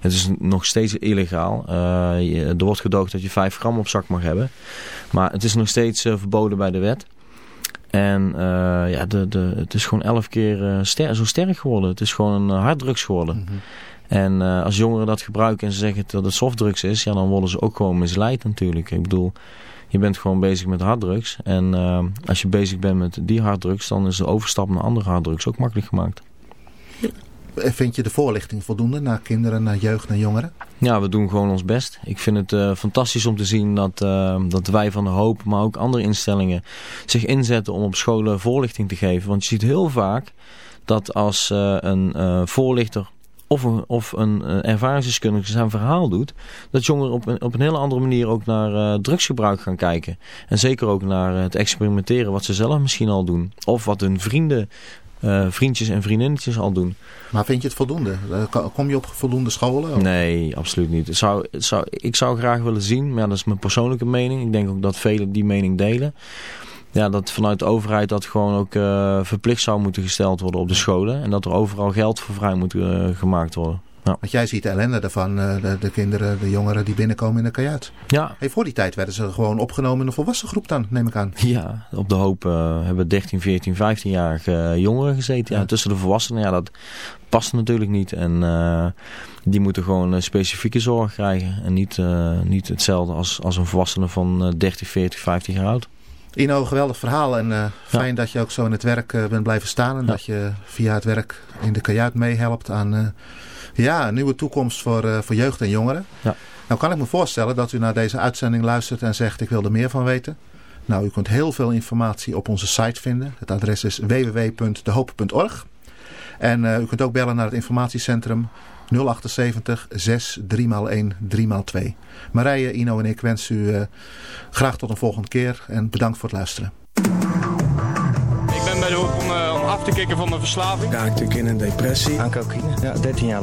Het is nog steeds illegaal. Uh, je, er wordt gedoogd dat je 5 gram op zak mag hebben. Maar het is nog steeds verboden bij de wet. En uh, ja, de, de, het is gewoon elf keer ster zo sterk geworden. Het is gewoon een harddrugs geworden. Mhm. Mm -hmm. En uh, als jongeren dat gebruiken en ze zeggen dat het softdrugs is, ja, dan worden ze ook gewoon misleid natuurlijk. Ik bedoel, je bent gewoon bezig met harddrugs. En als je bezig bent met die harddrugs, dan is de overstap naar andere harddrugs ook makkelijk gemaakt. Vind je de voorlichting voldoende naar kinderen, naar jeugd, naar jongeren? Ja, we doen gewoon ons best. Ik vind het uh, fantastisch om te zien dat, uh, dat wij van de hoop, maar ook andere instellingen zich inzetten om op scholen voorlichting te geven. Want je ziet heel vaak dat als een voorlichter of een, of een ervaringsdeskundige zijn verhaal doet, dat jongeren op een, op een hele andere manier ook naar drugsgebruik gaan kijken. En zeker ook naar het experimenteren wat ze zelf misschien al doen. Of wat hun vrienden uh, vriendjes en vriendinnetjes al doen. Maar vind je het voldoende? Kom je op voldoende scholen? Of? Nee, absoluut niet. Het zou, het zou, ik zou graag willen zien, maar ja, dat is mijn persoonlijke mening. Ik denk ook dat velen die mening delen. Ja, dat vanuit de overheid dat gewoon ook uh, verplicht zou moeten gesteld worden op de scholen. En dat er overal geld voor vrij moet uh, gemaakt worden. Ja. Want jij ziet de ellende ervan, de, de, kinderen, de jongeren die binnenkomen in de kajuit. Ja. Hey, voor die tijd werden ze gewoon opgenomen in een volwassen groep dan, neem ik aan. Ja, op de hoop uh, hebben 13, 14, 15-jarige jongeren gezeten. Ja. ja. tussen de volwassenen, ja, dat past natuurlijk niet. En uh, die moeten gewoon specifieke zorg krijgen. En niet, niet hetzelfde als, als een volwassene van 30, 40, 50 jaar oud. Ino, geweldig verhaal en uh, fijn ja. dat je ook zo in het werk uh, bent blijven staan. En ja. dat je via het werk in de kajuit meehelpt aan uh, ja, een nieuwe toekomst voor, voor jeugd en jongeren. Ja. Nou kan ik me voorstellen dat u naar deze uitzending luistert en zegt ik wil er meer van weten. Nou, u kunt heel veel informatie op onze site vinden. Het adres is www.dehoop.org. En uh, u kunt ook bellen naar het informatiecentrum 078 6 3x1 3x2. Marije, Ino en ik wensen u uh, graag tot een volgende keer en bedankt voor het luisteren. Ik ben bij de hoek om, uh, om af te kicken van mijn verslaving. Ja, natuurlijk in een depressie. Aan cocaïne. Ja, 13 jaar.